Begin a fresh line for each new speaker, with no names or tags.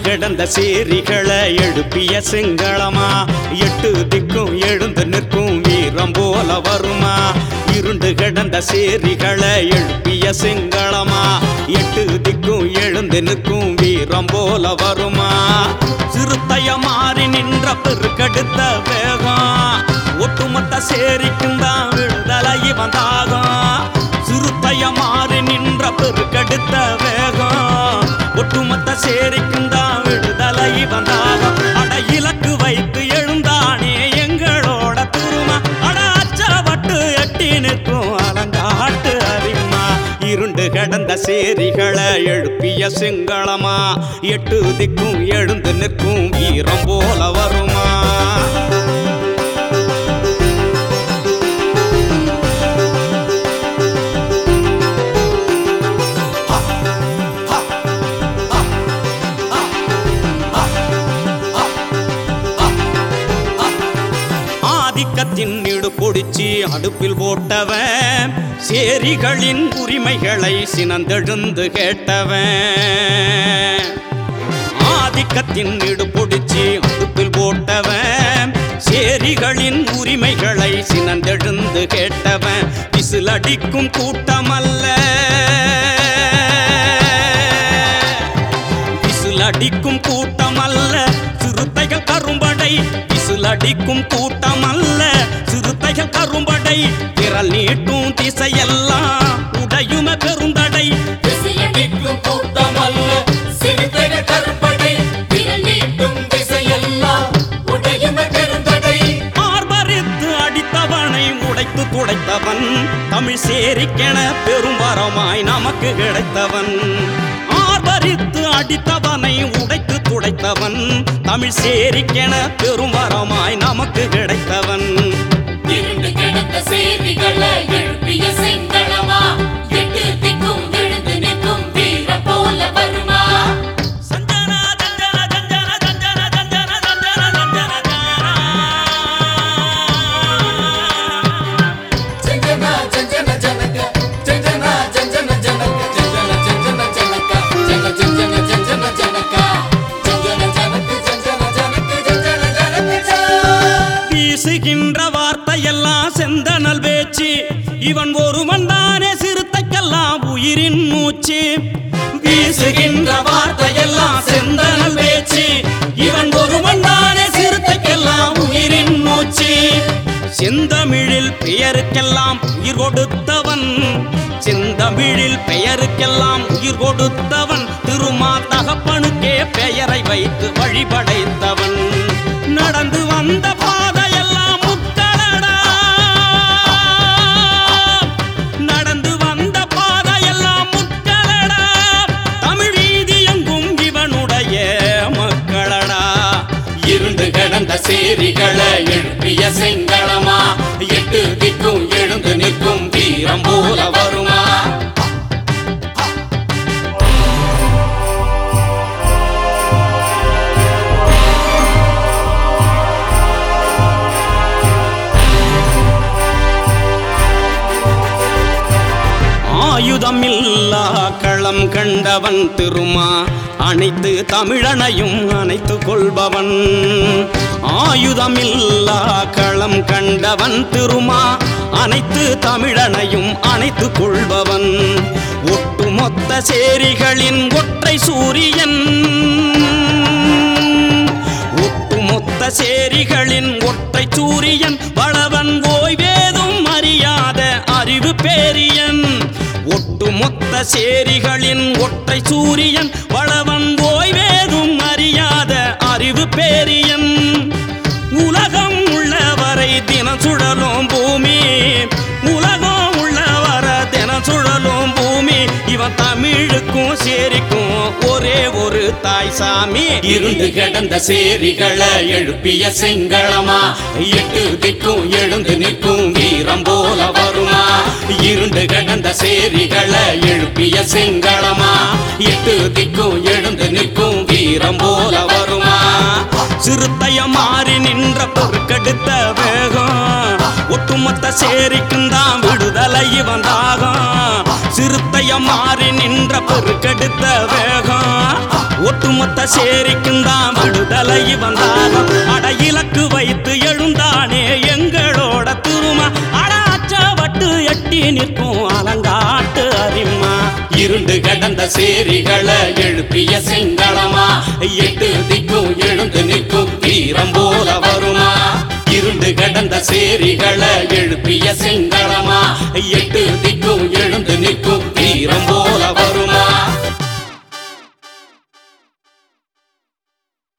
கிடந்த சேரிகளை எழுப்பிய சிங்களமா எட்டு திக்கும் எழுந்து நிற்கும் வீரம் போல வருமா? இருண்டு கிடந்த சேரிகளை எழுப்பிய சிங்களமா எட்டு திக்கும் வீரம் போல வருமா? சிறுத்தைய மாறி நின்ற பெருக்கெடுத்த வேகம். ஒட்டுமொத்த சேரிக்கும் தான் விடுதலை வந்தாகும் சிறுத்தைய மாறி நின்ற பெருக்கெடுத்த சேரிகளை எழுப்பிய சிங்களமா? எட்டு திக்கும் எழுந்து நிற்கும் வீரம் போல வருமா? ஆதிக்கத்தின் இடு பொடிச்சி அடுப்பில் போட்டவன் சேரிகளின் உரிமைகளை சினந்தெழுந்து கேட்டவன். ஆதிக்கத்தின் இடு பொடிச்சு அடுப்பில் போட்டவன் சேரிகளின் உரிமைகளை சினந்தெழுந்து கேட்டவன். விசிலடிக்கும் கூட்டமல்ல. விசிலடிக்கும் கூட்டம் அல்ல சிறுத்தைகள் கரும்படை விசிலடிக்கும் கூட்டம் சிறுத்தைகள் கரும்படை. விரல் நீட்டும் திசையெல்லாம் உடையும பெருந்தடை. துடைத்தவன் தமிழ் சேரிக்கென பெரும் வரமாய் நமக்கு கிடைத்தவன். ஆர்ப்பரித்து அடித்தவனை உடைத்து துடைத்தவன் தமிழ் சேரிக்கென பெரும் வரமாய் நமக்கு கிடைத்தவன். இவன் ஒருவன் தானே சிறுத்தைக்கெல்லாம் உயிரின் மூச்சு. வீசுகின்ற வார்த்தையெல்லாம் செந்தனல் பேச்சு. இவன் ஒருவன் தானே சிறுத்தைக்கெல்லாம் உயிரின் மூச்சு. செந்தமிழில் பெயருக்கெல்லாம் உயிர் கொடுத்தவன். செந்தமிழில் பெயருக்கெல்லாம் உயிர் கொடுத்தவன். திருமா தகப்பனுக்கே பெயரை வைத்து வழிபடைத்தவன். களம் கண்டவன் திருமா. அனைத்து தமிழனையும் அனைத்து கொள்பவன். ஆயுதமில்லா களம் கண்டவன் திருமா. அனைத்து தமிழனையும் அனைத்து கொள்பவன். ஒட்டுமொத்த சேரிகளின் ஒற்றை சூரியன். ஒட்டுமொத்த சேரிகளின் ஒற்றை சூரியன். ஒட்டுமொத்த சேரிகளின் ஒற்றை சூரியன் வளவன் ஓய்வேதும் அறியாத அறிவு பேரியன். உலகம் உள்ளவரை தினம் சுழலும் பூமி. உலகம் உள்ளவர தினம் சுழலும் பூமி. இவன் தமிழுக்கும் சேரிக்கும் ஒரே ஒரு தாய் சாமி. இருந்து கிடந்த சேரிகளை எழுப்பிய செங்களமா. எட்டு திக்கும் எழுந்து நிற்கும் வீரம் போல எரிகளை எழுப்பிய சிங்களமா? எட்டு திக்கும் எழுந்து நிற்கும் வீரம் போல வருமா? சிறுத்தைய மாறி நின்ற பொறுக்கெடுத்த வேகம் ஒட்டுமொத்த சேரிக்கும் தான் விடுதலை வந்தாகும் சிறுத்தைய மாறி நின்ற பொறுக்கெடுத்த வேகம் ஒட்டுமொத்த சேரிக்கும் தான் விடுதலை வந்தாகும் அட இலக்கு வைத்து எழுந்தானே எங்களோட திருமா அட அச்சவட்டு எட்டி நிற்கும் அலங்க இருண்டு கடந்த சேரிகளை எழுப்பிய சிங்களமா? எட்டு திக்கும் எழுந்து நிற்கும் வீரம் போல வருமா? இருண்டு கடந்த சேரிகளை